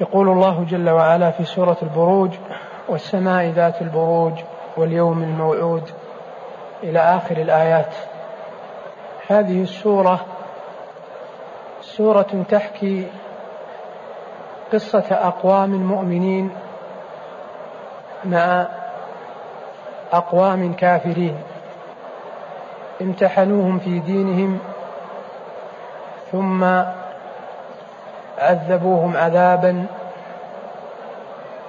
يقول الله جل وعلا في سورة البروج والسماء ذات البروج واليوم الموعود إلى آخر الآيات. هذه السورة سورة تحكي قصة أقوام مؤمنين مع أقوام كافرين. امتحنوهم في دينهم ثم عذبوهم عذابا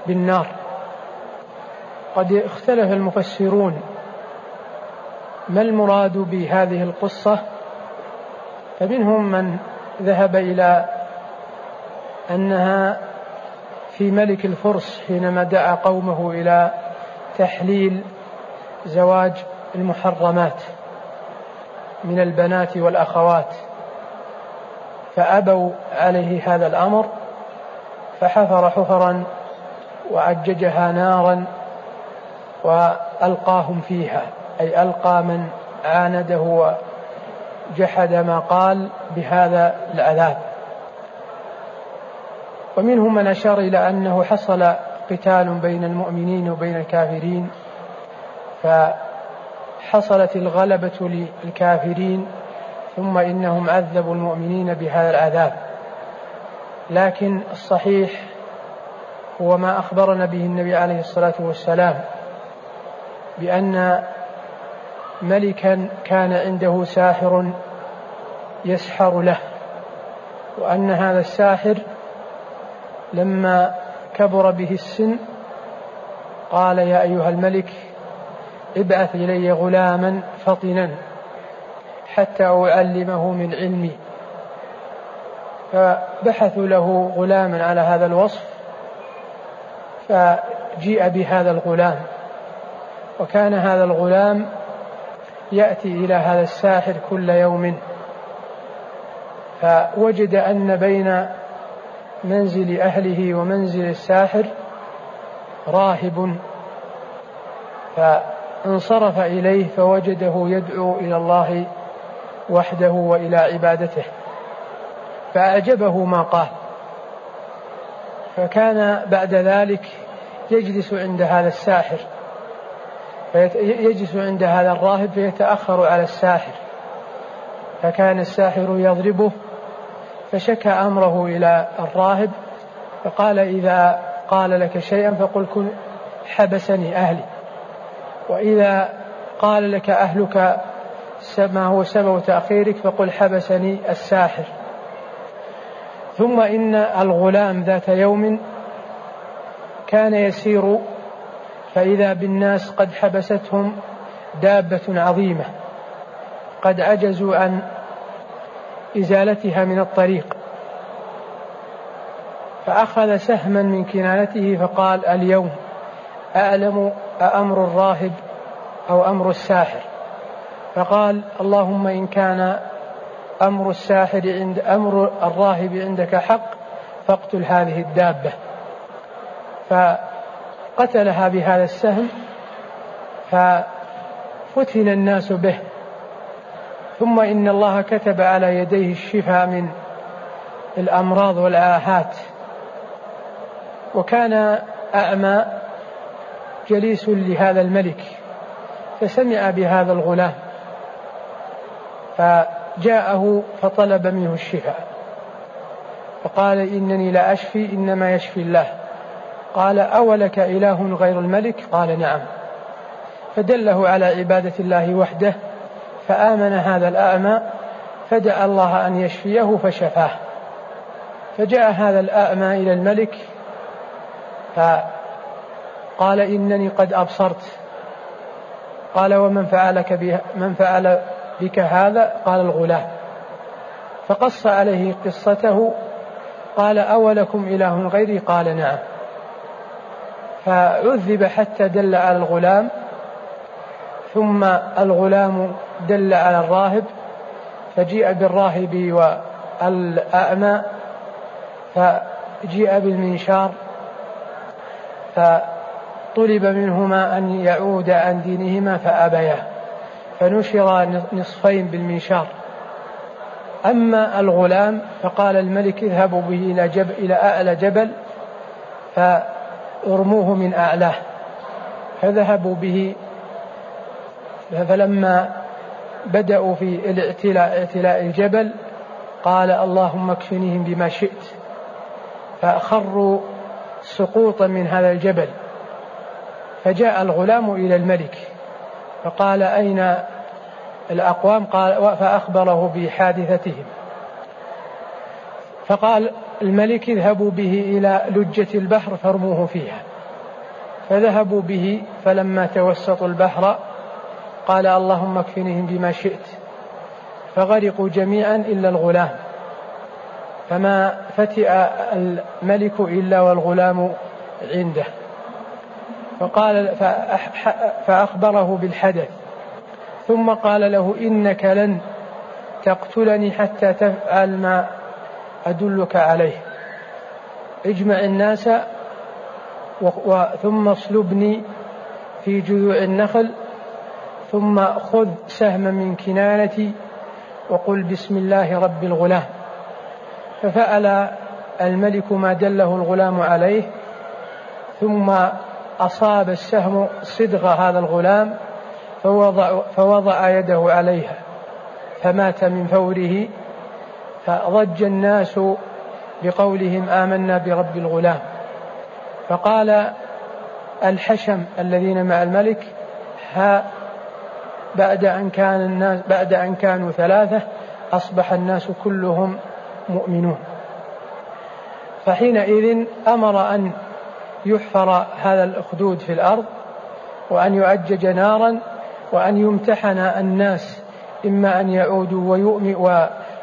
بالنار. قد اختلف المفسرون ما المراد بهذه القصة فمنهم من ذهب إلى أنها في ملك الفرس حينما دعا قومه إلى تحليل زواج المحرمات من البنات والأخوات. فأبوا عليه هذا الأمر فحفر حفرا وأججها نارا وألقاهم فيها أي ألقى من عانده وجحد ما قال بهذا العذاب. ومنهم من أشار إلى أنه حصل قتال بين المؤمنين وبين الكافرين فحصلت الغلبة للكافرين ثم إنهم عذبوا المؤمنين بهذا العذاب. لكن الصحيح هو ما أخبرنا به النبي عليه الصلاة والسلام بأن ملكا كان عنده ساحر يسحر له وأن هذا الساحر لما كبر به السن قال يا أيها الملك ابعث إلي غلاما فطنا. حتى أعلمه من علمي. فبحثوا له غلاما على هذا الوصف فجيء بهذا الغلام. وكان هذا الغلام يأتي إلى هذا الساحر كل يوم. فوجد أن بين منزل أهله ومنزل الساحر راهب. فانصرف إليه فوجده يدعو إلى الله وحده وإلى عبادته. فاعجبه ما قال. فكان بعد ذلك يجلس عند هذا الساحر. يجلس عند هذا الراهب فيتأخر على الساحر. فكان الساحر يضربه. فشكى أمره إلى الراهب. فقال إذا قال لك شيئا فقل كن حبسني أهلي. وإذا قال لك أهلك ما هو سبب تأخيرك؟ فقل حبسني الساحر. ثم إن الغلام ذات يوم كان يسير فإذا بالناس قد حبستهم دابة عظيمة. قد عجزوا عن إزالتها من الطريق. فأخذ سهما من كنانته فقال اليوم أعلم أأمر الراهب أو أمر الساحر؟ فقال اللهم إن كان أمر الساحر عند أمر الراهب عندك حق فاقتل هذه الدابة. فقتلها بهذا السهم ففتن الناس به. ثم إن الله كتب على يديه الشفاء من الأمراض والآهات. وكان أعمى جليس لهذا الملك فسمع بهذا الغلام. فجاءه فطلب منه الشفاء. فقال إنني لا أشفي إنما يشفي الله. قال أولك إله غير الملك؟ قال نعم. فدله على عبادة الله وحده فآمن هذا الأعمى فدعا الله أن يشفيه فشفاه. فجاء هذا الأعمى إلى الملك فقال إنني قد أبصرت. قال ومن فعلك بها من فعل بك هذا؟ قال الغلام. فقص عليه قصته قال أولكم إله غيري؟ قال نعم. فعذب حتى دل على الغلام ثم الغلام دل على الراهب فجيء بالراهب والأعمى فجيء بالمنشار فطلب منهما أن يعود عن دينهما فأبيا فنشر نصفين بالمنشار. أما الغلام فقال الملك اذهبوا به إلى جبل إلى أعلى جبل فارموه من أعلاه. فذهبوا به فلما بدأوا في الاعتلاء اعتلاء الجبل قال اللهم اكفنيهم بما شئت. فخروا سقوطا من هذا الجبل. فجاء الغلام إلى الملك. فقال أين الأقوام؟ قال فأخبره بحادثتهم. فقال الملك اذهبوا به إلى لجة البحر فارموه فيها. فذهبوا به فلما توسطوا البحر قال اللهم اكفنهم بما شئت. فغرقوا جميعا إلا الغلام. فما فتئ الملك إلا والغلام عنده. فقال فأخبره بالحدث. ثم قال له إنك لن تقتلني حتى تفعل ما أدلك عليه. اجمع الناس ثم اصلبني في جذوع النخل ثم خذ سهما من كنانتي وقل بسم الله رب الغلام. ففعل الملك ما دله الغلام عليه ثم أصاب السهم صدغ هذا الغلام فوضع, فوضع يده عليها فمات من فوره فضج الناس بقولهم آمنا برب الغلام. فقال الحشم الذين مع الملك ها بعد أن كان الناس بعد أن كانوا ثلاثة أصبح الناس كلهم مؤمنون. فحينئذ أمر أن يحفر هذا الأخدود في الأرض وأن يؤجج نارا وأن يمتحن الناس إما أن يعودوا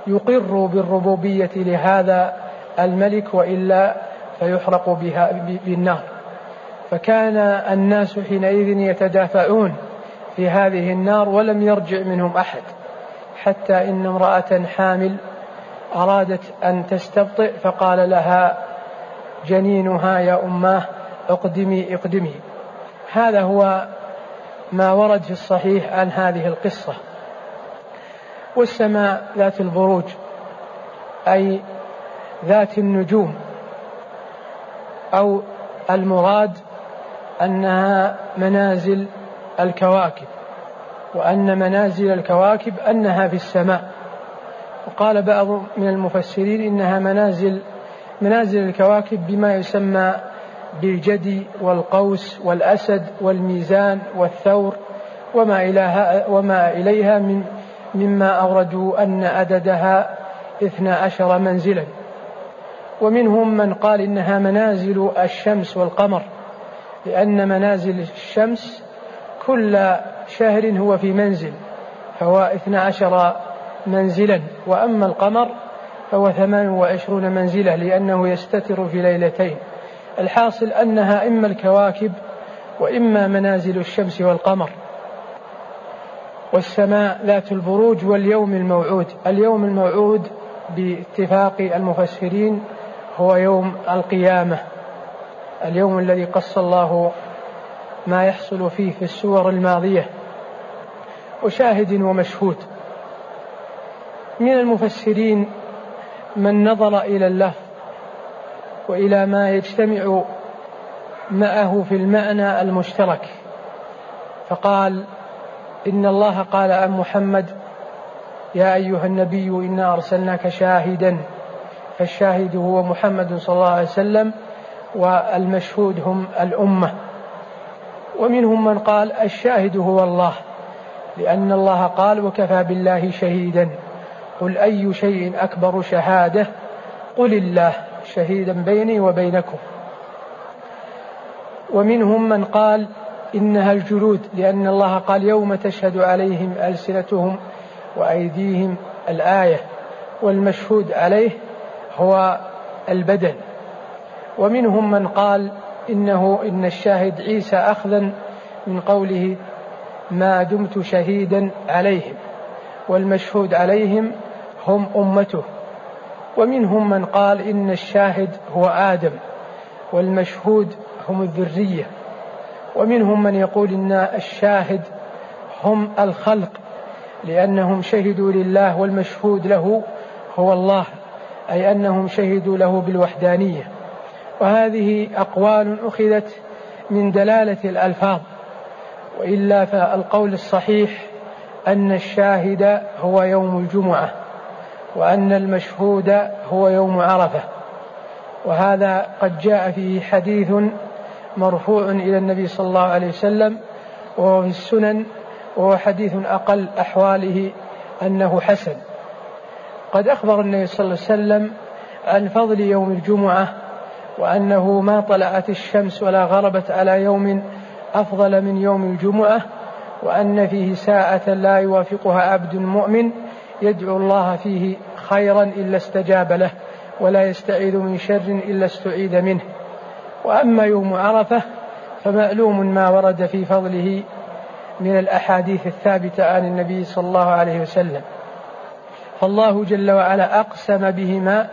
ويقروا بالربوبية لهذا الملك وإلا فيحرق بها بالنار. فكان الناس حينئذ يتدافعون في هذه النار ولم يرجع منهم أحد حتى إن امرأة حامل أرادت أن تستبطئ فقال لها جنينها يا أماه اقدمي اقدمي. هذا هو ما ورد في الصحيح عن هذه القصة. والسماء ذات البروج أي ذات النجوم أو المراد أنها منازل الكواكب وأن منازل الكواكب أنها في السماء. وقال بعض من المفسرين إنها منازل منازل الكواكب بما يسمى بالجدي والقوس والأسد والميزان والثور وما, إليها وما إليها من مما أوردوا أن عددها اثنا عشر منزلا. ومنهم من قال إنها منازل الشمس والقمر لأن منازل الشمس كل شهر هو في منزل فهو اثنا عشر منزلا. وأما القمر فهو ثمان وعشرون منزلة لأنه يستتر في ليلتين. الحاصل أنها إما الكواكب وإما منازل الشمس والقمر. والسماء ذات البروج واليوم الموعود. اليوم الموعود باتفاق المفسرين هو يوم القيامة. اليوم الذي قص الله ما يحصل فيه في السور الماضية. وشاهد ومشهود. من المفسرين من نظر إلى اللفظ وإلى ما يجتمع معه في المعنى المشترك. فقال إن الله قال عن محمد يا أيها النبي إنا أرسلناك شاهدا. فالشاهد هو محمد صلى الله عليه وسلم والمشهود هم الأمة. ومنهم من قال الشاهد هو الله لأن الله قال وكفى بالله شهيدا. قل أي شيء أكبر شهادة؟ قل الله. شهيدا بيني وبينكم. ومنهم من قال إنها الجلود لأن الله قال يوم تشهد عليهم ألسنتهم وأيديهم الآية والمشهود عليه هو البدن. ومنهم من قال إنه إن الشاهد عيسى أخذا من قوله ما دمت شهيدا عليهم والمشهود عليهم هم أمته. ومنهم من قال إن الشاهد هو آدم والمشهود هم الذرية. ومنهم من يقول إن الشاهد هم الخلق لأنهم شهدوا لله والمشهود له هو الله أي أنهم شهدوا له بالوحدانية. وهذه أقوال أخذت من دلالة الألفاظ وإلا فالقول الصحيح أن الشاهد هو يوم الجمعة. وأن المشهود هو يوم عرفة. وهذا قد جاء فيه حديث مرفوع إلى النبي صلى الله عليه وسلم وهو في السنن وهو حديث أقل أحواله أنه حسن. قد أخبر النبي صلى الله عليه وسلم عن فضل يوم الجمعة وأنه ما طلعت الشمس ولا غربت على يوم أفضل من يوم الجمعة وأن فيه ساعة لا يوافقها عبد مؤمن يدعو الله فيه خيرا إلا استجاب له ولا يستعيذ من شر إلا استعيذ منه. وأما يوم عرفة فمعلوم ما ورد في فضله من الأحاديث الثابتة عن النبي صلى الله عليه وسلم. فالله جل وعلا أقسم بهما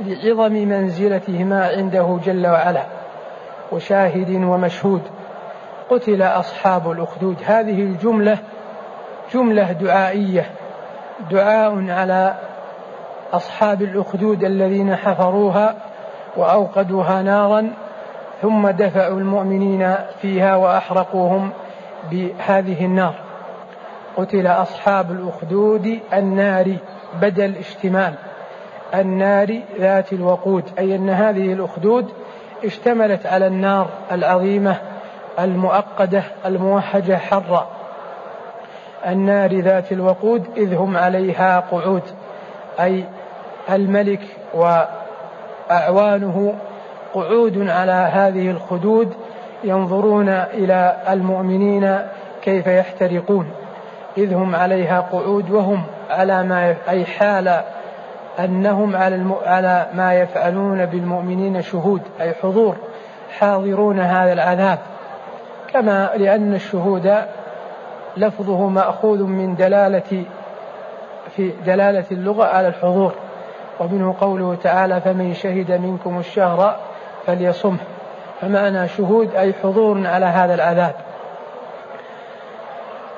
لعظم منزلتهما عنده جل وعلا وشاهد ومشهود. قتل أصحاب الأخدود. هذه الجملة جملة دعائية. دعاء على أصحاب الأخدود الذين حفروها وأوقدوها نارا ثم دفعوا المؤمنين فيها وأحرقوهم بهذه النار. قتل أصحاب الأخدود النار بدل اشتمال. النار ذات الوقود أي أن هذه الأخدود اشتملت على النار العظيمة المؤقدة الموهجة حرا. النار ذات الوقود إذ هم عليها قعود أي الملك وأعوانه قعود على هذه الخدود ينظرون إلى المؤمنين كيف يحترقون إذ هم عليها قعود وهم على ما أي حال أنهم على, الم... على ما يفعلون بالمؤمنين شهود أي حضور حاضرون هذا العذاب. كما لأن الشهود لفظه مأخوذ من دلالة في دلالة اللغة على الحضور ومنه قوله تعالى فمن شهد منكم الشهر فليصمه فمعنى شهود أي حضور على هذا العذاب.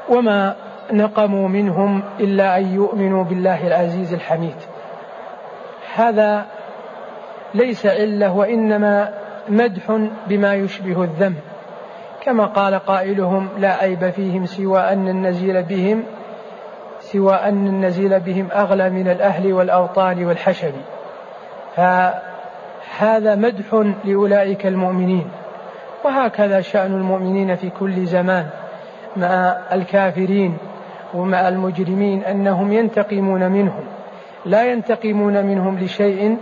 وما نقموا منهم إلا أن يؤمنوا بالله العزيز الحميد. هذا ليس علة وإنما مدح بما يشبه الذم كما قال قائلهم لا عيب فيهم سوى أن النزيل بهم سوى أن النزيل بهم أغلى من الأهل والأوطان والحشب فهذا مدح لأولئك المؤمنين. وهكذا شأن المؤمنين في كل زمان مع الكافرين ومع المجرمين أنهم ينتقمون منهم. لا ينتقمون منهم لشيء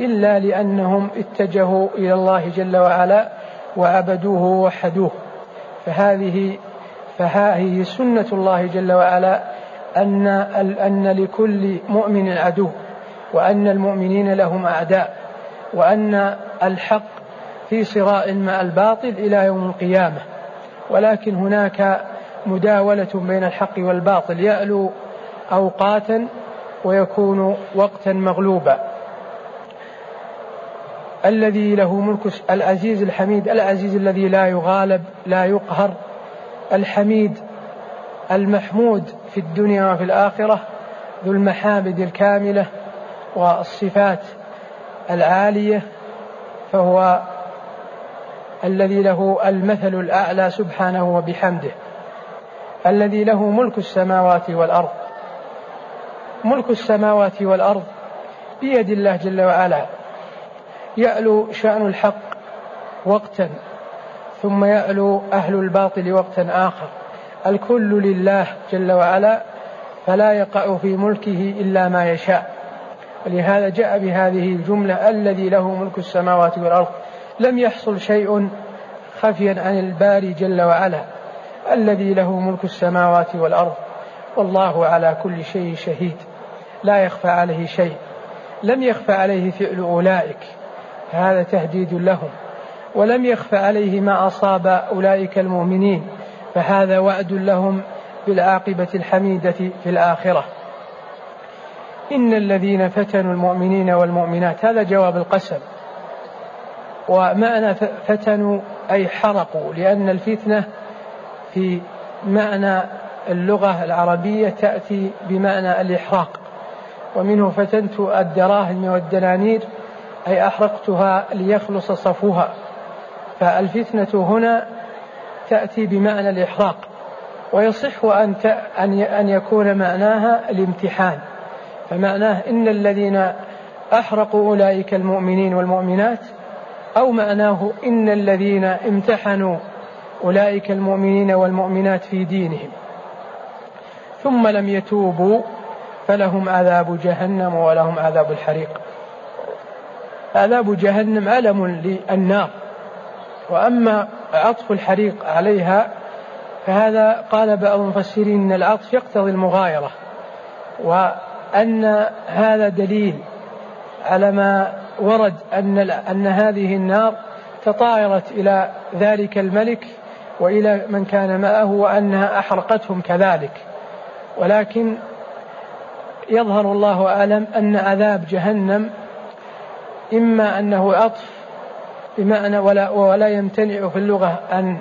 إلا لأنهم اتجهوا إلى الله جل وعلا وعبدوه ووحدوه. فهذه فهذه سنة الله جل وعلا أن أن لكل مؤمن عدو وأن المؤمنين لهم أعداء وأن الحق في صراع مع الباطل إلى يوم القيامة. ولكن هناك مداولة بين الحق والباطل يألو أوقاتا ويكون وقتا مغلوبا. الذي له ملك العزيز الحميد العزيز الذي لا يغالب لا يقهر الحميد المحمود في الدنيا وفي الآخرة ذو المحامد الكاملة والصفات العالية فهو الذي له المثل الأعلى سبحانه وبحمده الذي له ملك السماوات والأرض. ملك السماوات والأرض بيد الله جل وعلا. يألو شأن الحق وقتا ثم يألو أهل الباطل وقتا آخر. الكل لله جل وعلا فلا يقع في ملكه إلا ما يشاء. ولهذا جاء بهذه الجملة الذي له ملك السماوات والأرض. لم يحصل شيء خفيا عن الباري جل وعلا. الذي له ملك السماوات والأرض. والله على كل شيء شهيد. لا يخفى عليه شيء. لم يخفى عليه فعل أولئك. هذا تهديد لهم. ولم يخفى عليه ما أصاب أولئك المؤمنين فهذا وعد لهم بالعاقبة الحميدة في الآخرة. إن الذين فتنوا المؤمنين والمؤمنات هذا جواب القسم. ومعنى فتنوا أي حرقوا لأن الفتنة في معنى اللغة العربية تأتي بمعنى الإحراق. ومنه فتنت الدراهم والدنانير أي أحرقتها ليخلص صفوها. فالفتنة هنا تأتي بمعنى الإحراق. ويصح أن أن يكون معناها الامتحان. فمعناه إن الذين أحرقوا أولئك المؤمنين والمؤمنات أو معناه إن الذين امتحنوا أولئك المؤمنين والمؤمنات في دينهم. ثم لم يتوبوا فلهم عذاب جهنم ولهم عذاب الحريق. عذاب جهنم ألم للنار. وأما عطف الحريق عليها فهذا قال بعض المفسرين أن العطف يقتضي المغايرة وأن هذا دليل على ما ورد أن أن هذه النار تطايرت إلى ذلك الملك وإلى من كان معه وأنها أحرقتهم كذلك. ولكن يظهر الله أعلم أن عذاب جهنم إما أنه عطف بمعنى ولا, ولا يمتنع في اللغة أن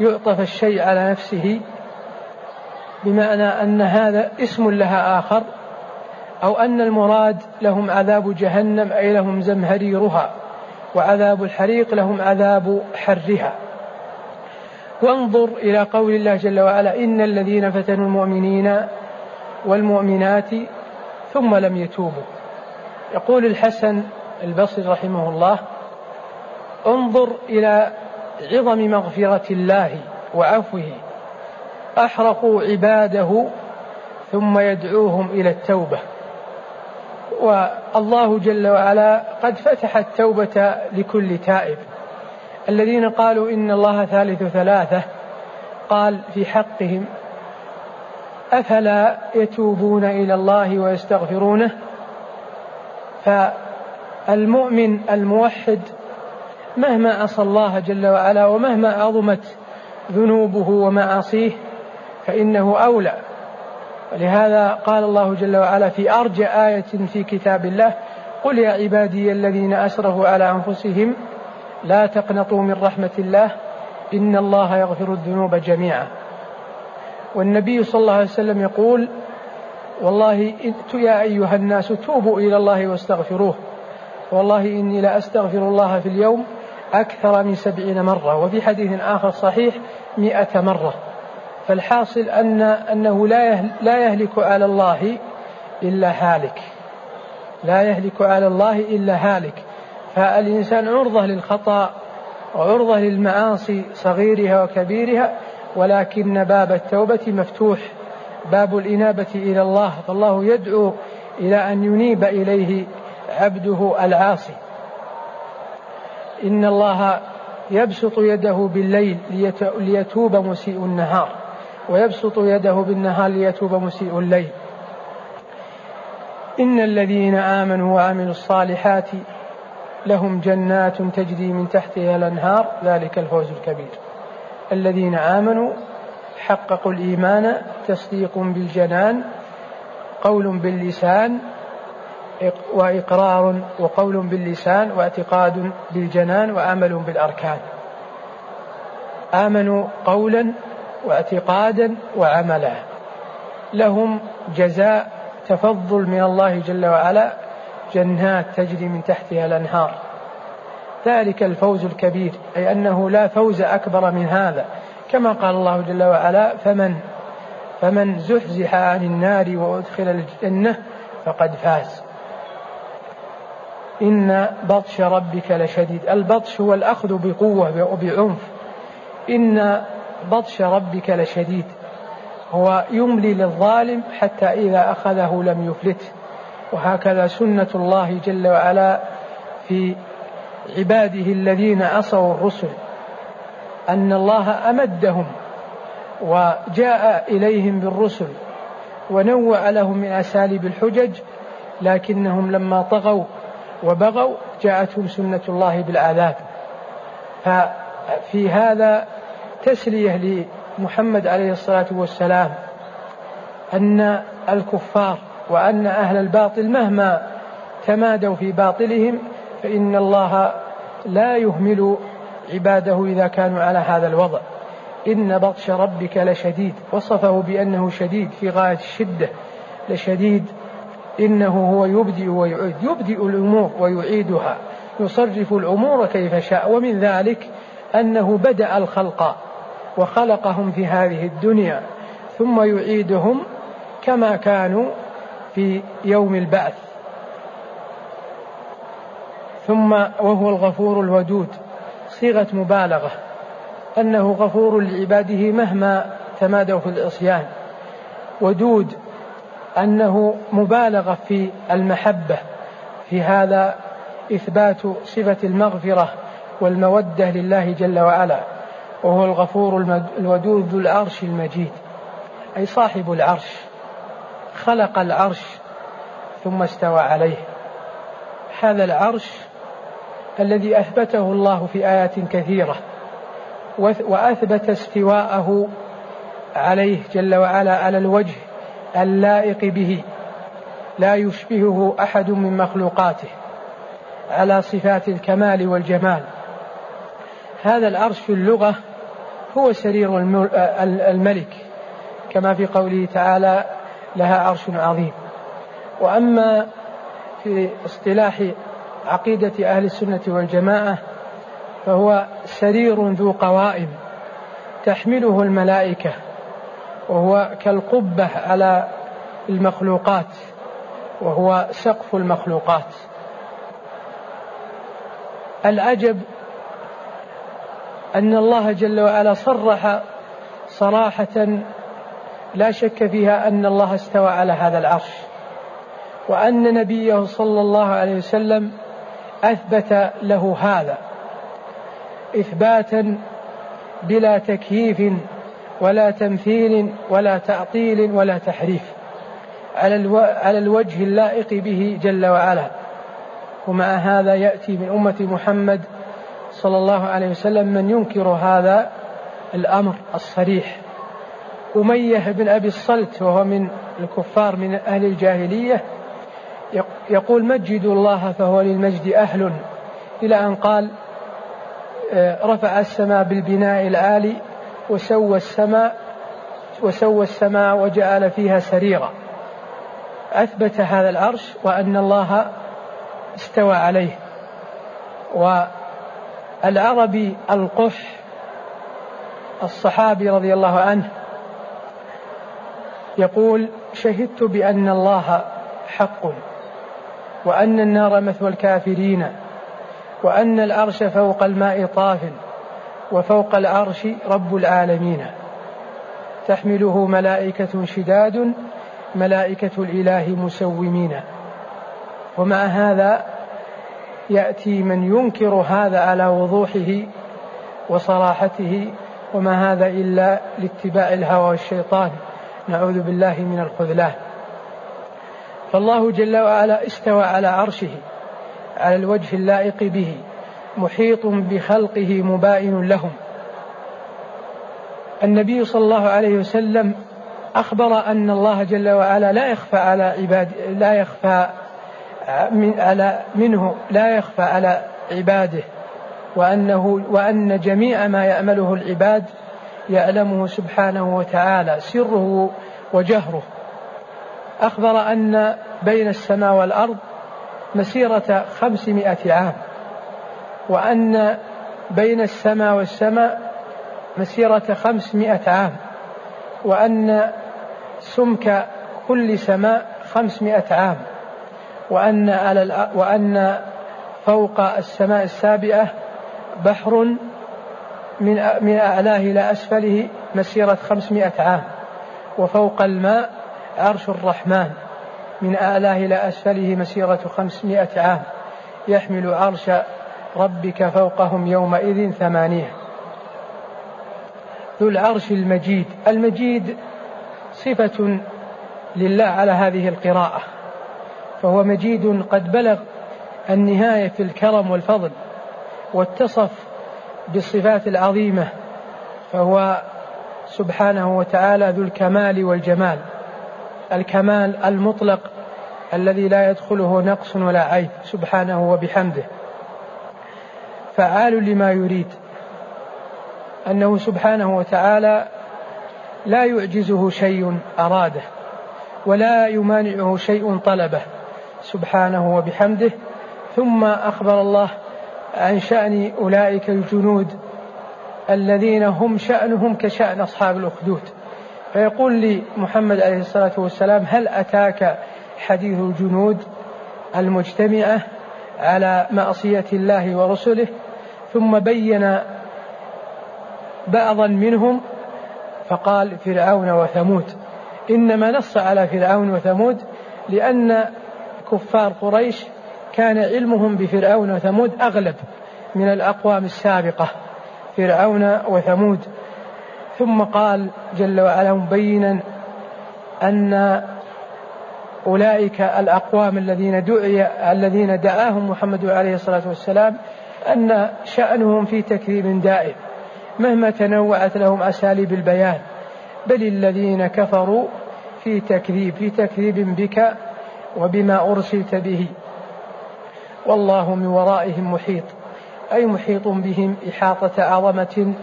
يعطف الشيء على نفسه بمعنى أن هذا اسم لها آخر أو أن المراد لهم عذاب جهنم أي لهم زمهريرها وعذاب الحريق لهم عذاب حرها. وانظر إلى قول الله جل وعلا إن الذين فتنوا المؤمنين والمؤمنات ثم لم يتوبوا. يقول الحسن البصري رحمه الله انظر إلى عظم مغفرة الله وعفوه أحرقوا عباده ثم يدعوهم إلى التوبة. والله جل وعلا قد فتح التوبة لكل تائب. الذين قالوا إن الله ثالث ثلاثة قال في حقهم أفلا يتوبون إلى الله ويستغفرونه؟ فالمؤمن الموحد مهما عصى الله جل وعلا ومهما عظمت ذنوبه ومعاصيه فإنه أولى. ولهذا قال الله جل وعلا في أرجى آية في كتاب الله قل يا عبادي الذين أسرفوا على أنفسهم لا تقنطوا من رحمة الله إن الله يغفر الذنوب جميعا. والنبي صلى الله عليه وسلم يقول والله يا أيها الناس توبوا إلى الله واستغفروه. والله إني لأستغفر الله في اليوم أكثر من سبعين مرة وفي حديث آخر صحيح مئة مرة. فالحاصل أن أنه لا لا يهلك على الله إلا هالك. لا يهلك على الله إلا هالك. فالإنسان عرضة للخطأ وعرضة للمعاصي صغيرها وكبيرها ولكن باب التوبة مفتوح باب الإنابة إلى الله. فالله يدعو إلى أن ينيب إليه عبده العاصي. إن الله يبسط يده بالليل ليتوب مسيء النهار ويبسط يده بالنهار ليتوب مسيء الليل. إن الذين آمنوا وعملوا الصالحات لهم جنات تجري من تحتها الأنهار ذلك الفوز الكبير. الذين آمنوا حققوا الإيمان تصديق بالجنان قول باللسان وإقرار وقول باللسان واعتقاد بالجنان وعمل بالأركان. آمنوا قولا واعتقادا وعملا. لهم جزاء تفضل من الله جل وعلا جنات تجري من تحتها الأنهار. ذلك الفوز الكبير أي أنه لا فوز أكبر من هذا. كما قال الله جل وعلا فمن فمن زحزح عن النار وأدخل الجنة فقد فاز. إن بطش ربك لشديد. البطش هو الأخذ بقوة وبعنف إن بطش ربك لشديد. هو يملي للظالم حتى إذا أخذه لم يفلته. وهكذا سنة الله جل وعلا في عباده الذين عصوا الرسل. أن الله أمدهم وجاء إليهم بالرسل ونوع لهم من أساليب الحجج لكنهم لما طغوا وبغوا جاءتهم سنة الله بالعذاب ففي هذا تسلية لمحمد عليه الصلاة والسلام أن الكفار وأن أهل الباطل مهما تمادوا في باطلهم فإن الله لا يهمل عباده إذا كانوا على هذا الوضع. إن بطش ربك لشديد وصفه بأنه شديد في غاية الشدة لشديد إنه هو يبدئ ويعيد يبدئ الأمور ويعيدها. يصرف الأمور كيف شاء. ومن ذلك أنه بدأ الخلق وخلقهم في هذه الدنيا. ثم يعيدهم كما كانوا في يوم البعث. ثم وهو الغفور الودود. صيغة مبالغة. أنه غفور لعباده مهما تمادوا في العصيان. ودود أنه مبالغة في المحبة في هذا إثبات صفة المغفرة والمودة لله جل وعلا وهو الغفور الودود ذو العرش المجيد أي صاحب العرش خلق العرش ثم استوى عليه. هذا العرش الذي أثبته الله في آيات كثيرة وأثبت استواءه عليه جل وعلا على الوجه اللائق به لا يشبهه أحد من مخلوقاته على صفات الكمال والجمال. هذا العرش في اللغة هو سرير الملك كما في قوله تعالى لها عرش عظيم. وأما في اصطلاح عقيدة أهل السنة والجماعة فهو سرير ذو قوائم تحمله الملائكة. وهو كالقبة على المخلوقات وهو سقف المخلوقات. العجب أن الله جل وعلا صرح صراحة لا شك فيها أن الله استوى على هذا العرش وأن نبيه صلى الله عليه وسلم أثبت له هذا إثباتا بلا تكييف ولا تمثيل ولا تعطيل ولا تحريف. على ألو... على الوجه اللائق به جل وعلا. ومع هذا يأتي من أمة محمد صلى الله عليه وسلم من ينكر هذا الأمر الصريح. أمية بن أبي الصلت وهو من الكفار من أهل الجاهلية يقول مجدوا الله فهو للمجد أهل. إلى أن قال آه، رفع السماء بالبناء العالي وسوى السماء وسوى السماء وجعل فيها سريرا. أثبت هذا العرش وأن الله استوى عليه. والعربي القح الصحابي رضي الله عنه يقول شهدت بأن الله حق وأن النار مثوى الكافرين وأن العرش فوق الماء طاف وفوق العرش رب العالمين. تحمله ملائكة شداد ملائكة الإله مسومين. ومع هذا يأتي من ينكر هذا على وضوحه وصراحته وما هذا إلا لاتباع الهوى والشيطان. نعوذ بالله من الخذلان. فالله جل وعلا استوى على عرشه على الوجه اللائق به. محيط بخلقه مباين لهم. النبي صلى الله عليه وسلم أخبر أن الله جل وعلا لا يخفى على عباد لا يخفى من على منه لا يخفى على عباده وأنه وأن جميع ما يعمله العباد يعلمه سبحانه وتعالى سره وجهره. أخبر أن بين السماء والأرض مسيرة خمسمائة عام. وأن بين السماء والسماء مسيرة خمسمائة عام وأن سمك كل سماء خمسمائة عام وأن, على وأن فوق السماء السابعة بحر من من أعلاه إلى أسفله مسيرة خمسمائة عام وفوق الماء عرش الرحمن من أعلاه إلى أسفله مسيرة خمسمائة عام يحمل عرش ربك فوقهم يومئذ ثمانية ذو العرش المجيد. المجيد صفة لله على هذه القراءة فهو مجيد قد بلغ النهاية في الكرم والفضل واتصف بالصفات العظيمة فهو سبحانه وتعالى ذو الكمال والجمال. الكمال المطلق الذي لا يدخله نقص ولا عيب سبحانه وبحمده. فعال لما يريد. أنه سبحانه وتعالى لا يعجزه شيء أراده ولا يمانعه شيء طلبه سبحانه وبحمده. ثم أخبر الله عن شأن أولئك الجنود الذين هم شأنهم كشأن أصحاب الأخدود. فيقول لي محمد عليه الصلاة والسلام هل أتاك حديث الجنود المجتمعة على معصية الله ورسله؟ ثم بين بعضا منهم فقال فرعون وثمود. إنما نص على فرعون وثمود لأن كفار قريش كان علمهم بفرعون وثمود أغلب من الأقوام السابقة فرعون وثمود. ثم قال جل وعلا مبينا أن أولئك الأقوام الذين دعي الذين دعاهم محمد عليه الصلاة والسلام أن شأنهم في تكذيب دائم مهما تنوعت لهم أساليب البيان بل الذين كفروا في تكذيب في تكذيب بك وبما أرسلت به. والله من ورائهم محيط أي محيط بهم إحاطة عظمة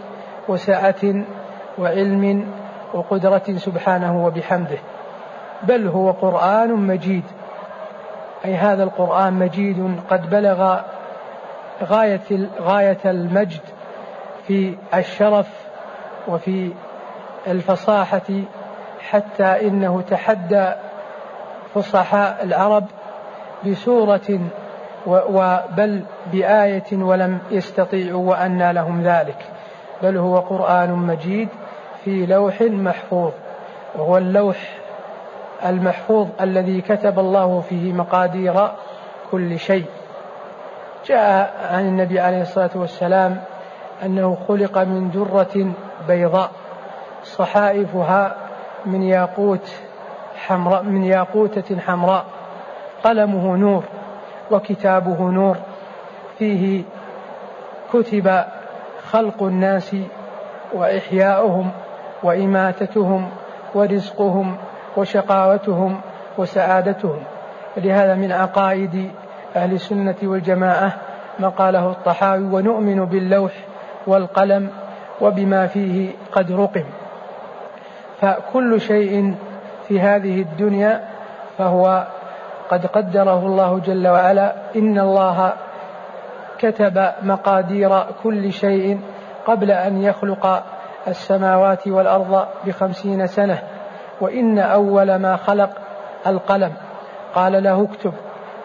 وسعة وعلم وقدرة سبحانه وبحمده. بل هو قرآن مجيد أي هذا القرآن مجيد قد بلغ غاية غاية المجد في الشرف وفي الفصاحة حتى إنه تحدى فصحاء العرب بسورة وبل بآية ولم يستطيعوا وأنى لهم ذلك. بل هو قرآن مجيد في لوح محفوظ وهو اللوح المحفوظ الذي كتب الله فيه مقادير كل شيء. جاء عن النبي عليه الصلاة والسلام أنه خلق من درة بيضاء صحائفها من ياقوت حمراء من ياقوتة حمراء قلمه نور وكتابه نور فيه كتب خلق الناس وإحياؤهم وإماتتهم ورزقهم وشقاوتهم وسعادتهم. لهذا من عقائد أهل السنة والجماعة ما قاله الطحاوي ونؤمن باللوح والقلم وبما فيه قد رقم. فكل شيء في هذه الدنيا فهو قد قدره الله جل وعلا. إن الله كتب مقادير كل شيء قبل أن يخلق السماوات والأرض بخمسين سنة. وإن أول ما خلق القلم. قال له اكتب.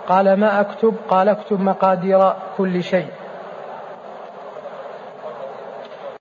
قال ما أكتب؟ قال اكتب مقادير كل شيء.